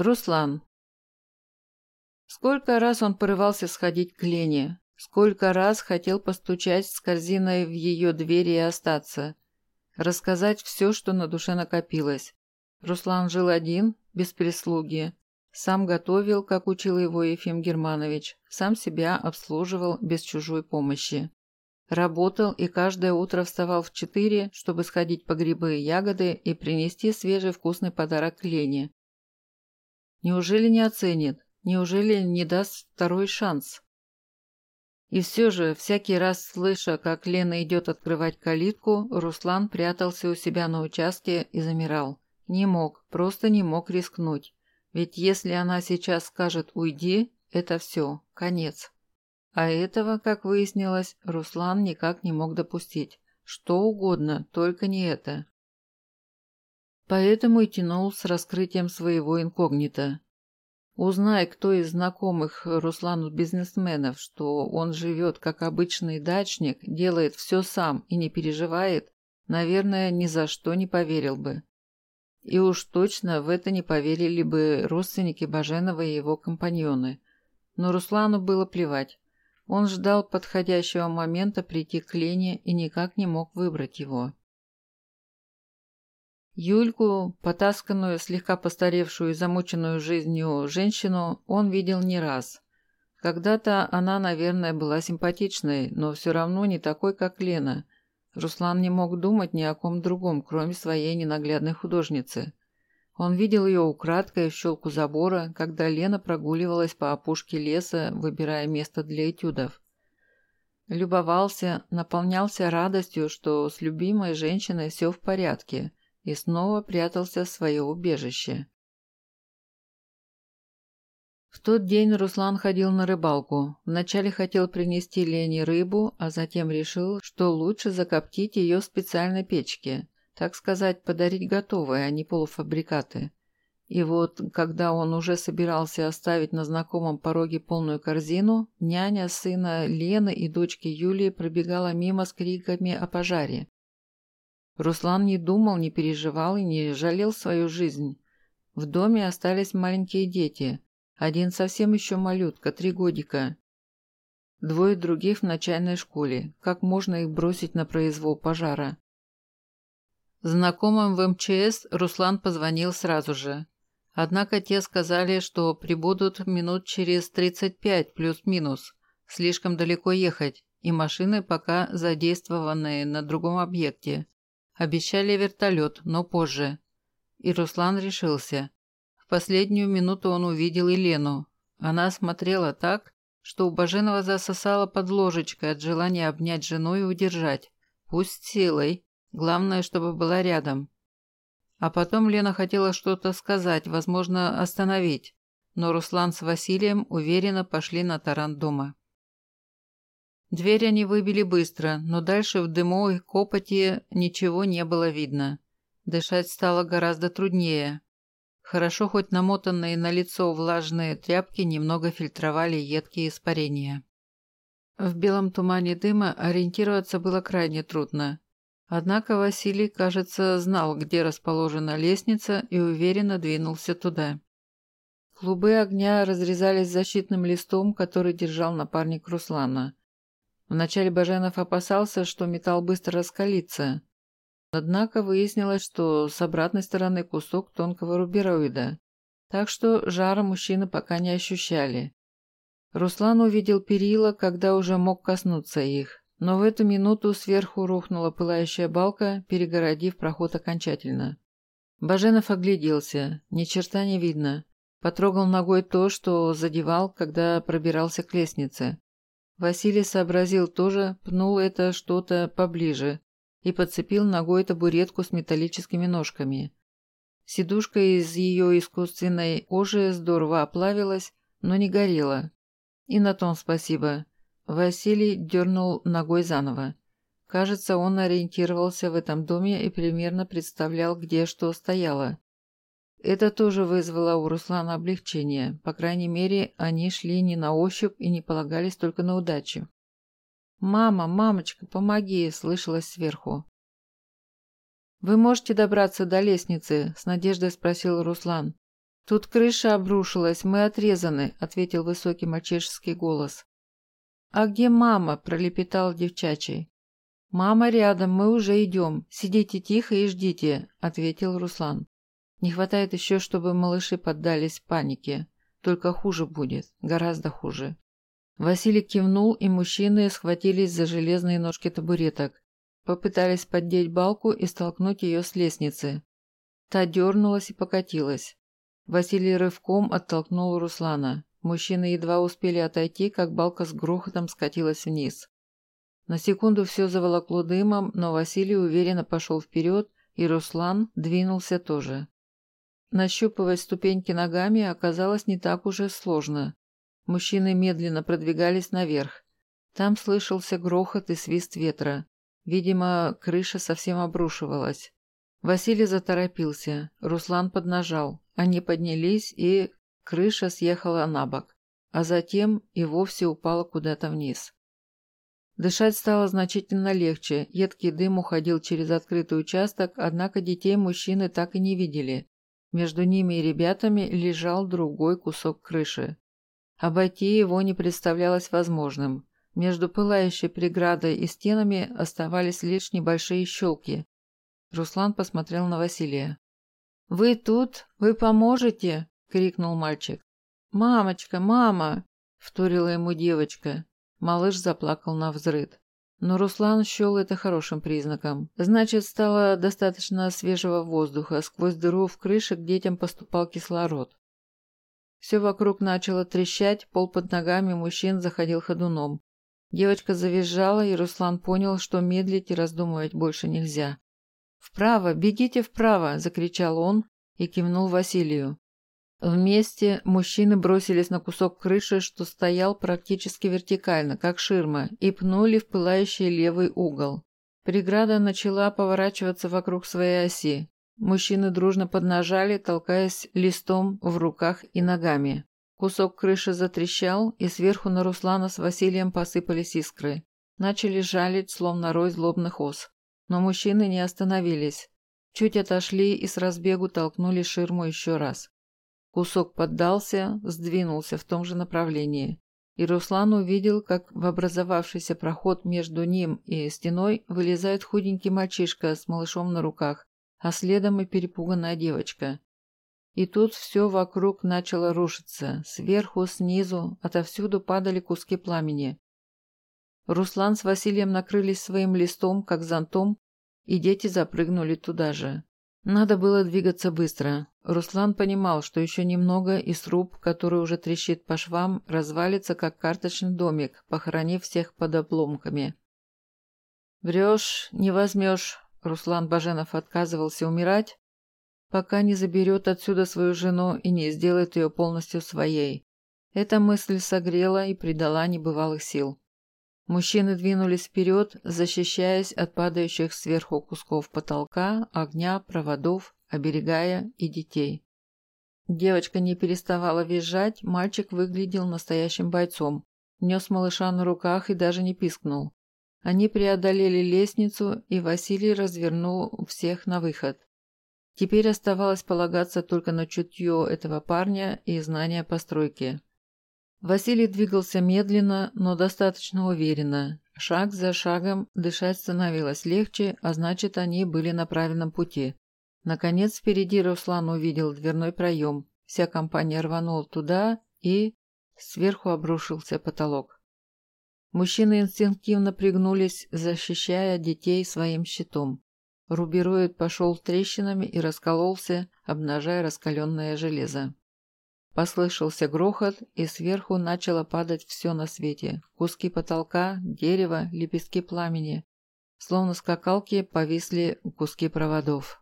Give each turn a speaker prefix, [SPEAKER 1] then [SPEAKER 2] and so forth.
[SPEAKER 1] Руслан. Сколько раз он порывался сходить к Лене, сколько раз хотел постучать с корзиной в ее двери и остаться, рассказать все, что на душе накопилось. Руслан жил один, без прислуги. Сам готовил, как учил его Ефим Германович, сам себя обслуживал без чужой помощи. Работал и каждое утро вставал в четыре, чтобы сходить по грибы и ягоды и принести свежий вкусный подарок Лене. Неужели не оценит? Неужели не даст второй шанс? И все же, всякий раз слыша, как Лена идет открывать калитку, Руслан прятался у себя на участке и замирал. Не мог, просто не мог рискнуть. Ведь если она сейчас скажет «уйди», это все, конец. А этого, как выяснилось, Руслан никак не мог допустить. Что угодно, только не это. Поэтому и тянул с раскрытием своего инкогнито. Узнай, кто из знакомых Руслану бизнесменов, что он живет как обычный дачник, делает все сам и не переживает, наверное, ни за что не поверил бы. И уж точно в это не поверили бы родственники Баженова и его компаньоны. Но Руслану было плевать. Он ждал подходящего момента прийти к Лене и никак не мог выбрать его. Юльку, потасканную, слегка постаревшую и замученную жизнью женщину, он видел не раз. Когда-то она, наверное, была симпатичной, но все равно не такой, как Лена. Руслан не мог думать ни о ком другом, кроме своей ненаглядной художницы. Он видел ее украдкой в щелку забора, когда Лена прогуливалась по опушке леса, выбирая место для этюдов. Любовался, наполнялся радостью, что с любимой женщиной все в порядке – и снова прятался в свое убежище. В тот день Руслан ходил на рыбалку. Вначале хотел принести Лене рыбу, а затем решил, что лучше закоптить ее в специальной печке. Так сказать, подарить готовые, а не полуфабрикаты. И вот, когда он уже собирался оставить на знакомом пороге полную корзину, няня сына Лены и дочки Юлии пробегала мимо с криками о пожаре. Руслан не думал, не переживал и не жалел свою жизнь. В доме остались маленькие дети. Один совсем еще малютка, три годика. Двое других в начальной школе. Как можно их бросить на произвол пожара? Знакомым в МЧС Руслан позвонил сразу же. Однако те сказали, что прибудут минут через 35 плюс-минус. Слишком далеко ехать, и машины пока задействованные на другом объекте. Обещали вертолет, но позже. И Руслан решился. В последнюю минуту он увидел Елену. Она смотрела так, что у Баженова засосала под ложечкой от желания обнять жену и удержать. Пусть силой. Главное, чтобы была рядом. А потом Лена хотела что-то сказать, возможно, остановить. Но Руслан с Василием уверенно пошли на таран дома. Дверь они выбили быстро, но дальше в дыму и копоти ничего не было видно. Дышать стало гораздо труднее. Хорошо хоть намотанные на лицо влажные тряпки немного фильтровали едкие испарения. В белом тумане дыма ориентироваться было крайне трудно. Однако Василий, кажется, знал, где расположена лестница и уверенно двинулся туда. Клубы огня разрезались защитным листом, который держал напарник Руслана. Вначале Баженов опасался, что металл быстро раскалится. Однако выяснилось, что с обратной стороны кусок тонкого рубероида. Так что жара мужчины пока не ощущали. Руслан увидел перила, когда уже мог коснуться их. Но в эту минуту сверху рухнула пылающая балка, перегородив проход окончательно. Баженов огляделся. Ни черта не видно. Потрогал ногой то, что задевал, когда пробирался к лестнице. Василий сообразил тоже, пнул это что-то поближе и подцепил ногой табуретку с металлическими ножками. Сидушка из ее искусственной кожи здорово оплавилась, но не горела. И на том спасибо. Василий дернул ногой заново. Кажется, он ориентировался в этом доме и примерно представлял, где что стояло. Это тоже вызвало у Руслана облегчение. По крайней мере, они шли не на ощупь и не полагались только на удачу. «Мама, мамочка, помоги!» – слышалось сверху. «Вы можете добраться до лестницы?» – с надеждой спросил Руслан. «Тут крыша обрушилась, мы отрезаны», — ответил высокий мальчишеский голос. «А где мама?» – пролепетал девчачий. «Мама рядом, мы уже идем. Сидите тихо и ждите», – ответил Руслан. «Не хватает еще, чтобы малыши поддались панике. Только хуже будет, гораздо хуже». Василий кивнул, и мужчины схватились за железные ножки табуреток. Попытались поддеть балку и столкнуть ее с лестницы. Та дернулась и покатилась. Василий рывком оттолкнул Руслана. Мужчины едва успели отойти, как балка с грохотом скатилась вниз. На секунду все заволокло дымом, но Василий уверенно пошел вперед, и Руслан двинулся тоже. Нащупывать ступеньки ногами оказалось не так уже сложно. Мужчины медленно продвигались наверх. Там слышался грохот и свист ветра. Видимо, крыша совсем обрушивалась. Василий заторопился. Руслан поднажал. Они поднялись и Крыша съехала на бок, а затем и вовсе упала куда-то вниз. Дышать стало значительно легче, едкий дым уходил через открытый участок, однако детей мужчины так и не видели. Между ними и ребятами лежал другой кусок крыши. Обойти его не представлялось возможным. Между пылающей преградой и стенами оставались лишь небольшие щелки. Руслан посмотрел на Василия. «Вы тут? Вы поможете?» – крикнул мальчик. «Мамочка, мама!» – вторила ему девочка. Малыш заплакал на взрыд. Но Руслан счел это хорошим признаком. Значит, стало достаточно свежего воздуха, сквозь дыру в крыше к детям поступал кислород. Все вокруг начало трещать, пол под ногами мужчин заходил ходуном. Девочка завизжала, и Руслан понял, что медлить и раздумывать больше нельзя. «Вправо! Бегите вправо!» – закричал он и кивнул Василию. Вместе мужчины бросились на кусок крыши, что стоял практически вертикально, как ширма, и пнули в пылающий левый угол. Преграда начала поворачиваться вокруг своей оси. Мужчины дружно поднажали, толкаясь листом в руках и ногами. Кусок крыши затрещал, и сверху на Руслана с Василием посыпались искры. Начали жалить, словно рой злобных ос. Но мужчины не остановились. Чуть отошли и с разбегу толкнули ширму еще раз. Кусок поддался, сдвинулся в том же направлении. И Руслан увидел, как в образовавшийся проход между ним и стеной вылезает худенький мальчишка с малышом на руках, а следом и перепуганная девочка. И тут все вокруг начало рушиться. Сверху, снизу, отовсюду падали куски пламени. Руслан с Василием накрылись своим листом, как зонтом, и дети запрыгнули туда же. Надо было двигаться быстро. Руслан понимал, что еще немного, и сруб, который уже трещит по швам, развалится, как карточный домик, похоронив всех под обломками. «Врешь, не возьмешь», — Руслан Баженов отказывался умирать, пока не заберет отсюда свою жену и не сделает ее полностью своей. Эта мысль согрела и придала небывалых сил. Мужчины двинулись вперед, защищаясь от падающих сверху кусков потолка, огня, проводов, оберегая и детей. Девочка не переставала визжать, мальчик выглядел настоящим бойцом. Нес малыша на руках и даже не пискнул. Они преодолели лестницу, и Василий развернул всех на выход. Теперь оставалось полагаться только на чутье этого парня и знания постройки. Василий двигался медленно, но достаточно уверенно. Шаг за шагом дышать становилось легче, а значит, они были на правильном пути. Наконец, впереди Руслан увидел дверной проем. Вся компания рванула туда и... Сверху обрушился потолок. Мужчины инстинктивно пригнулись, защищая детей своим щитом. Рубероид пошел трещинами и раскололся, обнажая раскаленное железо. Послышался грохот, и сверху начало падать все на свете. Куски потолка, дерево, лепестки пламени. Словно скакалки повисли куски проводов.